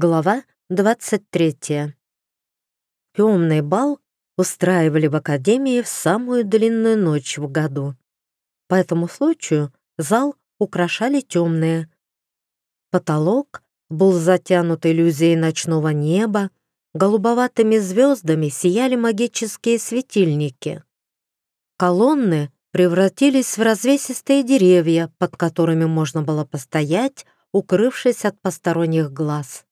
Глава 23. Темный бал устраивали в академии в самую длинную ночь в году. По этому случаю зал украшали темные. Потолок был затянут иллюзией ночного неба, голубоватыми звездами сияли магические светильники. Колонны превратились в развесистые деревья, под которыми можно было постоять, укрывшись от посторонних глаз.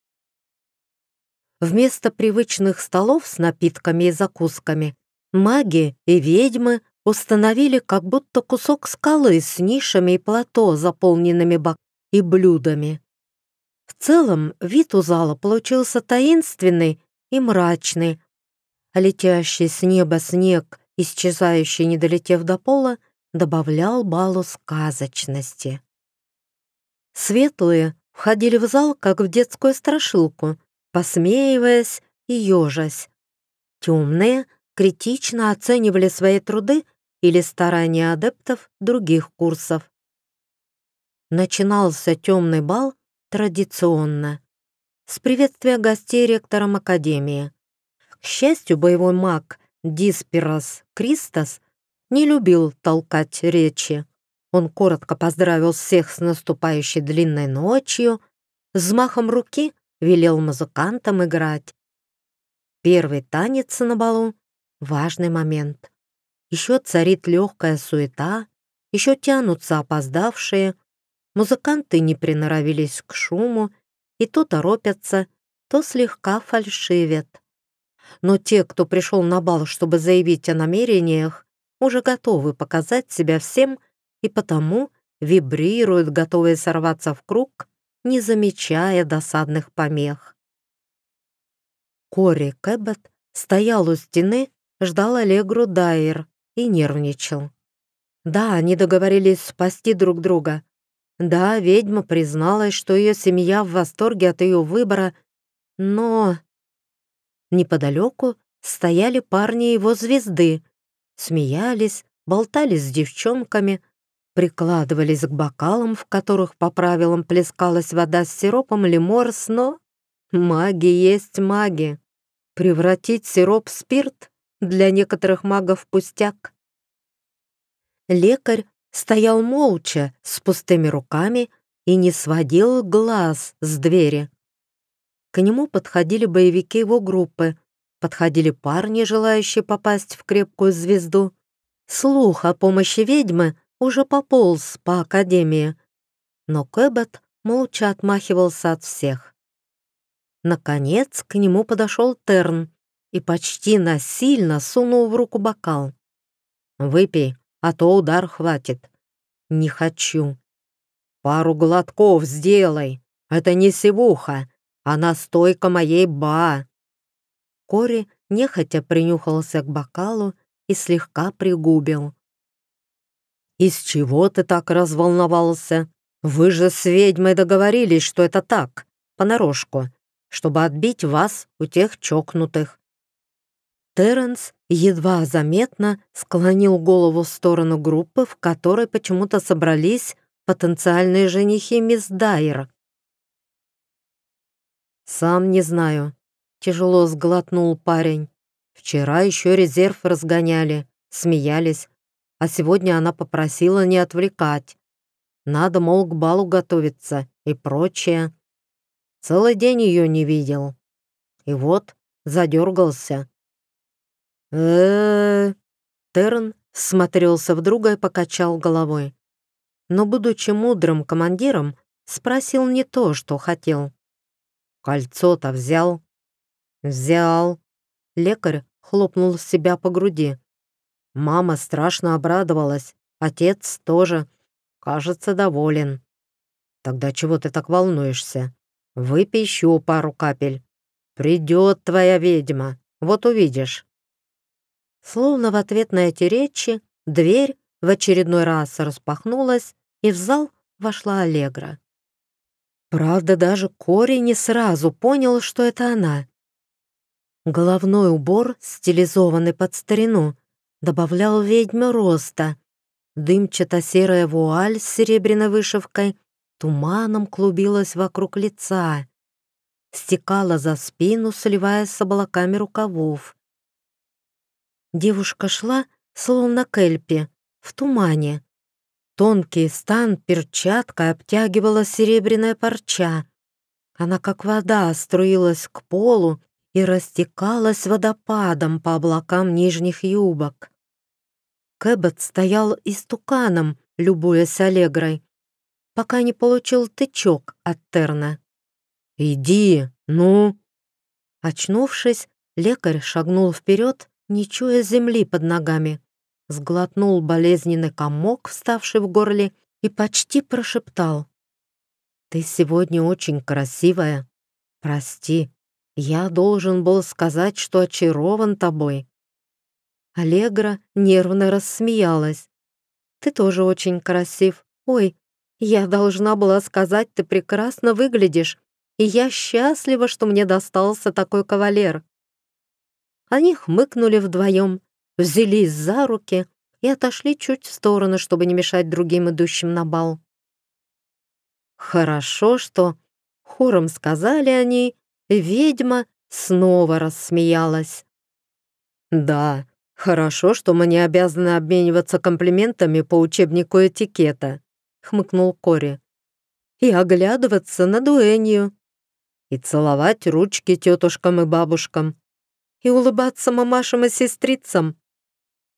Вместо привычных столов с напитками и закусками маги и ведьмы установили как будто кусок скалы с нишами и плато, заполненными бак и блюдами. В целом вид у зала получился таинственный и мрачный, летящий с неба снег, исчезающий, не долетев до пола, добавлял балу сказочности. Светлые входили в зал, как в детскую страшилку, посмеиваясь и ежась. Темные критично оценивали свои труды или старания адептов других курсов. Начинался темный бал традиционно, с приветствия гостей ректором Академии. К счастью, боевой маг Диспирос Кристос не любил толкать речи. Он коротко поздравил всех с наступающей длинной ночью, взмахом руки велел музыкантам играть. Первый танец на балу — важный момент. Еще царит легкая суета, еще тянутся опоздавшие, музыканты не приноровились к шуму и то торопятся, то слегка фальшивят. Но те, кто пришел на бал, чтобы заявить о намерениях, уже готовы показать себя всем и потому вибрируют, готовые сорваться в круг не замечая досадных помех. Кори Кэббет стоял у стены, ждал Аллегру Дайер и нервничал. Да, они договорились спасти друг друга. Да, ведьма призналась, что ее семья в восторге от ее выбора, но... Неподалеку стояли парни его звезды, смеялись, болтали с девчонками, прикладывались к бокалам, в которых по правилам плескалась вода с сиропом или морс, но маги есть маги. Превратить сироп в спирт для некоторых магов пустяк. Лекарь стоял молча, с пустыми руками и не сводил глаз с двери. К нему подходили боевики его группы, подходили парни, желающие попасть в крепкую звезду. Слух о помощи ведьмы уже пополз по академии, но Кэббет молча отмахивался от всех. Наконец к нему подошел Терн и почти насильно сунул в руку бокал. «Выпей, а то удар хватит». «Не хочу». «Пару глотков сделай. Это не сивуха, а настойка моей ба». Кори нехотя принюхался к бокалу и слегка пригубил. «Из чего ты так разволновался? Вы же с ведьмой договорились, что это так, понарошку, чтобы отбить вас у тех чокнутых». Терренс едва заметно склонил голову в сторону группы, в которой почему-то собрались потенциальные женихи мисс Дайер. «Сам не знаю», — тяжело сглотнул парень. «Вчера еще резерв разгоняли, смеялись, а сегодня она попросила не отвлекать. Надо, мол, к балу готовиться и прочее. Целый день ее не видел. И вот задергался. э Терн смотрелся в друга и покачал головой. Но, будучи мудрым командиром, спросил не то, что хотел. «Кольцо-то взял?» «Взял». Лекарь хлопнул себя по груди. Мама страшно обрадовалась, отец тоже. Кажется, доволен. Тогда чего ты так волнуешься? Выпей еще пару капель. Придет твоя ведьма, вот увидишь. Словно в ответ на эти речи дверь в очередной раз распахнулась, и в зал вошла Аллегра. Правда, даже Кори не сразу понял, что это она. Головной убор, стилизованный под старину, добавлял ведьме роста. Дымчато-серая вуаль с серебряной вышивкой туманом клубилась вокруг лица. стекала за спину, сливаясь с облаками рукавов. Девушка шла, словно кельпи, в тумане. Тонкий стан перчаткой обтягивала серебряная парча. Она как вода струилась к полу и растекалась водопадом по облакам нижних юбок. Кэббет стоял истуканом, любуясь Аллегрой, пока не получил тычок от Терна. «Иди, ну!» Очнувшись, лекарь шагнул вперед, не чуя земли под ногами, сглотнул болезненный комок, вставший в горле, и почти прошептал. «Ты сегодня очень красивая. Прости, я должен был сказать, что очарован тобой». Аллегра нервно рассмеялась. «Ты тоже очень красив. Ой, я должна была сказать, ты прекрасно выглядишь, и я счастлива, что мне достался такой кавалер». Они хмыкнули вдвоем, взялись за руки и отошли чуть в сторону, чтобы не мешать другим идущим на бал. Хорошо, что хором сказали они, ведьма снова рассмеялась. «Да, хорошо, что мы не обязаны обмениваться комплиментами по учебнику этикета», хмыкнул Кори. «И оглядываться на дуэнью, и целовать ручки тетушкам и бабушкам, и улыбаться мамашам и сестрицам».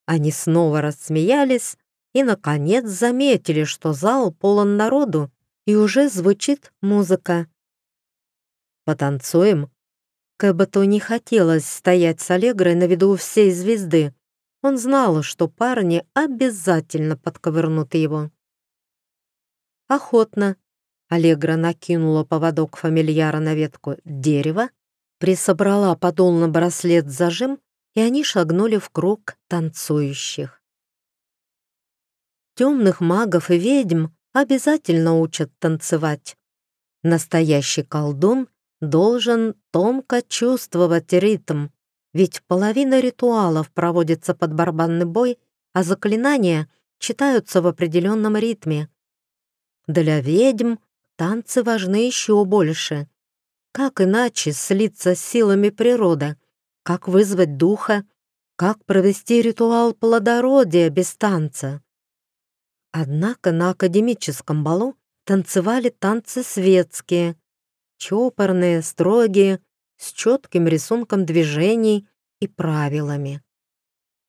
Они снова рассмеялись и, наконец, заметили, что зал полон народу, и уже звучит музыка. «Потанцуем?» Кэбботу не хотелось стоять с Аллегрой на виду всей звезды. Он знал, что парни обязательно подковырнут его. Охотно. Аллегра накинула поводок фамильяра на ветку дерева, присобрала подол на браслет зажим, и они шагнули в круг танцующих. Темных магов и ведьм обязательно учат танцевать. Настоящий колдун должен тонко чувствовать ритм, ведь половина ритуалов проводится под барабанный бой, а заклинания читаются в определенном ритме. Для ведьм танцы важны еще больше. Как иначе слиться с силами природы? Как вызвать духа? Как провести ритуал плодородия без танца? Однако на академическом балу танцевали танцы светские, чопорные, строгие, с четким рисунком движений и правилами.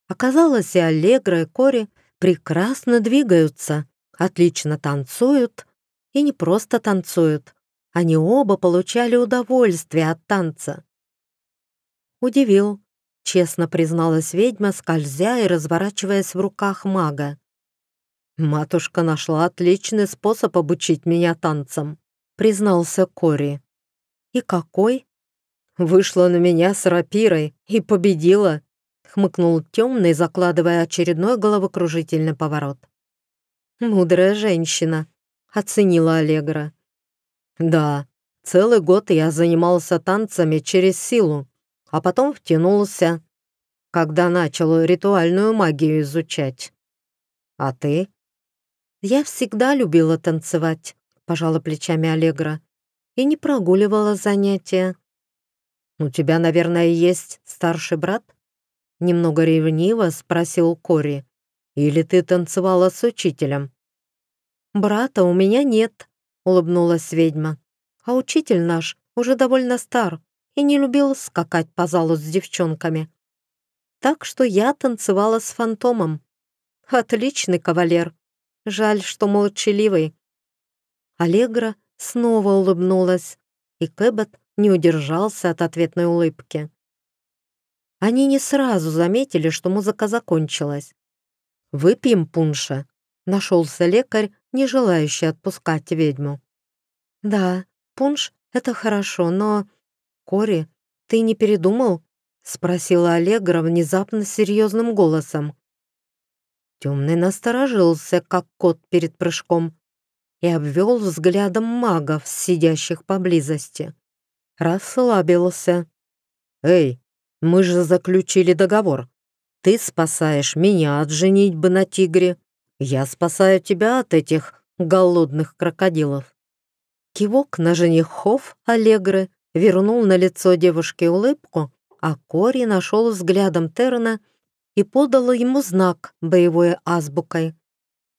Оказалось, и Аллегра, и Кори прекрасно двигаются, отлично танцуют и не просто танцуют. Они оба получали удовольствие от танца. Удивил, честно призналась ведьма, скользя и разворачиваясь в руках мага. «Матушка нашла отличный способ обучить меня танцам», признался Кори. «И какой?» «Вышла на меня с рапирой и победила», хмыкнул темный, закладывая очередной головокружительный поворот. «Мудрая женщина», — оценила Аллегра. «Да, целый год я занимался танцами через силу, а потом втянулся, когда начал ритуальную магию изучать. А ты?» «Я всегда любила танцевать», — пожала плечами Аллегра, «и не прогуливала занятия». «У тебя, наверное, есть старший брат?» Немного ревниво спросил Кори. Или ты танцевала с учителем?» «Брата у меня нет», — улыбнулась ведьма. «А учитель наш уже довольно стар и не любил скакать по залу с девчонками. Так что я танцевала с фантомом. Отличный кавалер. Жаль, что молчаливый». Аллегра снова улыбнулась, и Кэббет не удержался от ответной улыбки. Они не сразу заметили, что музыка закончилась. «Выпьем пунша», — нашелся лекарь, не желающий отпускать ведьму. «Да, пунш — это хорошо, но...» «Кори, ты не передумал?» — спросила Аллегра внезапно серьезным голосом. Темный насторожился, как кот перед прыжком, и обвел взглядом магов, сидящих поблизости. Расслабился. «Эй, мы же заключили договор. Ты спасаешь меня от женитьбы на тигре. Я спасаю тебя от этих голодных крокодилов. Кивок на женихов Аллегры вернул на лицо девушки улыбку, а Кори нашел взглядом Терна и подал ему знак боевой азбукой.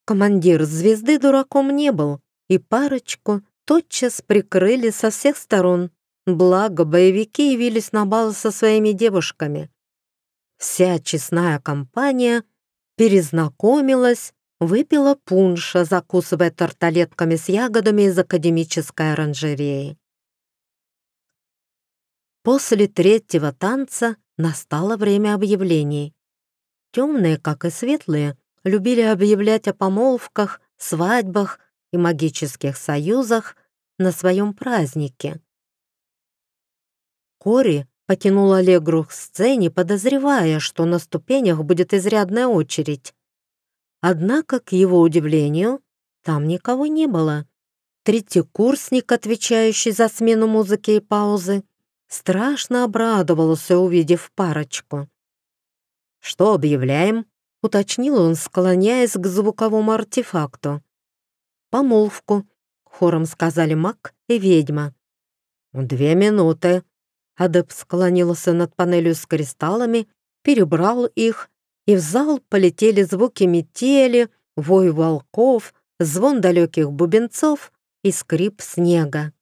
Командир звезды дураком не был, и парочку тотчас прикрыли со всех сторон, благо боевики явились на бал со своими девушками. Вся честная компания перезнакомилась, выпила пунша, закусывая тарталетками с ягодами из академической оранжереи. После третьего танца настало время объявлений. Темные, как и светлые, любили объявлять о помолвках, свадьбах и магических союзах на своем празднике. Кори потянул Аллегру к сцене, подозревая, что на ступенях будет изрядная очередь. Однако, к его удивлению, там никого не было. Третий курсник, отвечающий за смену музыки и паузы, страшно обрадовался, увидев парочку. «Что объявляем?» — уточнил он, склоняясь к звуковому артефакту. «Помолвку», — хором сказали маг и ведьма. «Две минуты». Адеп склонился над панелью с кристаллами, перебрал их, и в зал полетели звуки метели, вой волков, звон далеких бубенцов и скрип снега.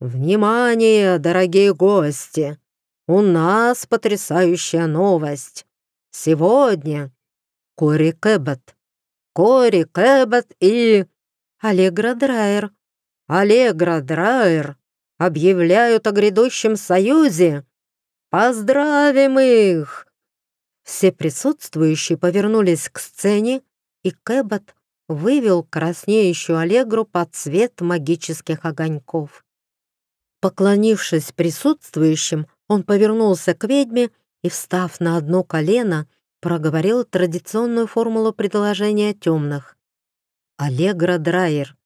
«Внимание, дорогие гости! У нас потрясающая новость! Сегодня Кори Кэббет, Кори Кэббет и Аллегра Драйер, Аллегра Драйер объявляют о грядущем союзе. Поздравим их!» Все присутствующие повернулись к сцене, и Кэббет вывел краснеющую Аллегру под цвет магических огоньков. Поклонившись присутствующим, он повернулся к ведьме и, встав на одно колено, проговорил традиционную формулу предложения темных. «Аллегра Драйер,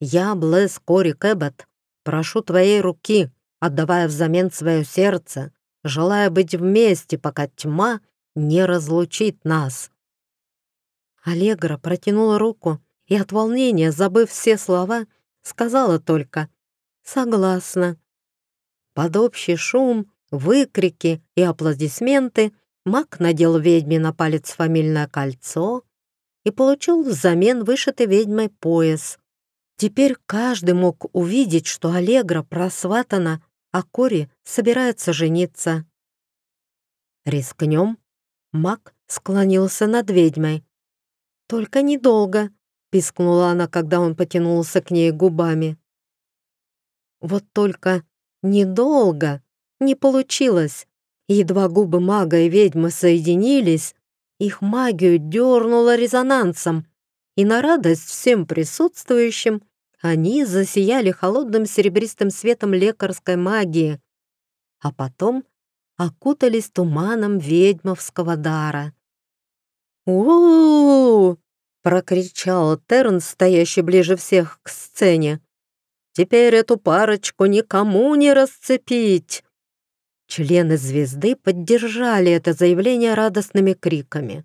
я, Блэс Кори Кэббет, прошу твоей руки, отдавая взамен свое сердце, желая быть вместе, пока тьма не разлучит нас». Аллегра протянула руку и от волнения, забыв все слова, сказала только «Согласна». Под общий шум, выкрики и аплодисменты маг надел ведьме на палец фамильное кольцо и получил взамен вышитый ведьмой пояс. Теперь каждый мог увидеть, что Аллегра просватана, а Кори собирается жениться. «Рискнем?» Маг склонился над ведьмой. «Только недолго», — пискнула она, когда он потянулся к ней губами. Вот только Недолго. Не получилось. Едва губы мага и ведьмы соединились, их магию дернуло резонансом, и на радость всем присутствующим они засияли холодным серебристым светом лекарской магии, а потом окутались туманом ведьмовского дара. у, прокричал Терн, стоящий ближе всех к сцене. Теперь эту парочку никому не расцепить!» Члены «Звезды» поддержали это заявление радостными криками.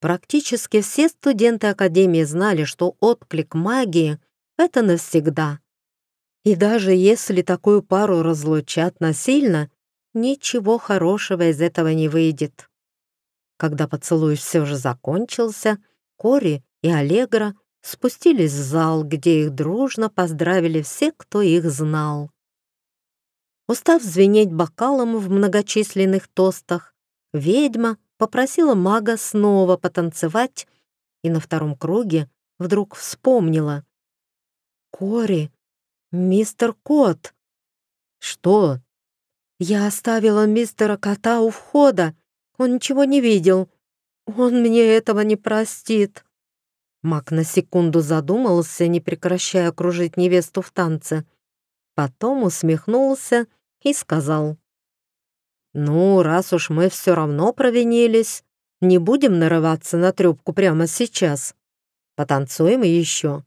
Практически все студенты Академии знали, что отклик магии — это навсегда. И даже если такую пару разлучат насильно, ничего хорошего из этого не выйдет. Когда поцелуй все же закончился, Кори и Аллегра спустились в зал, где их дружно поздравили все, кто их знал. Устав звенеть бокалом в многочисленных тостах, ведьма попросила мага снова потанцевать и на втором круге вдруг вспомнила. «Кори, мистер Кот!» «Что?» «Я оставила мистера Кота у входа. Он ничего не видел. Он мне этого не простит». Мак на секунду задумался, не прекращая кружить невесту в танце. Потом усмехнулся и сказал. «Ну, раз уж мы все равно провинились, не будем нарываться на трубку прямо сейчас. Потанцуем еще,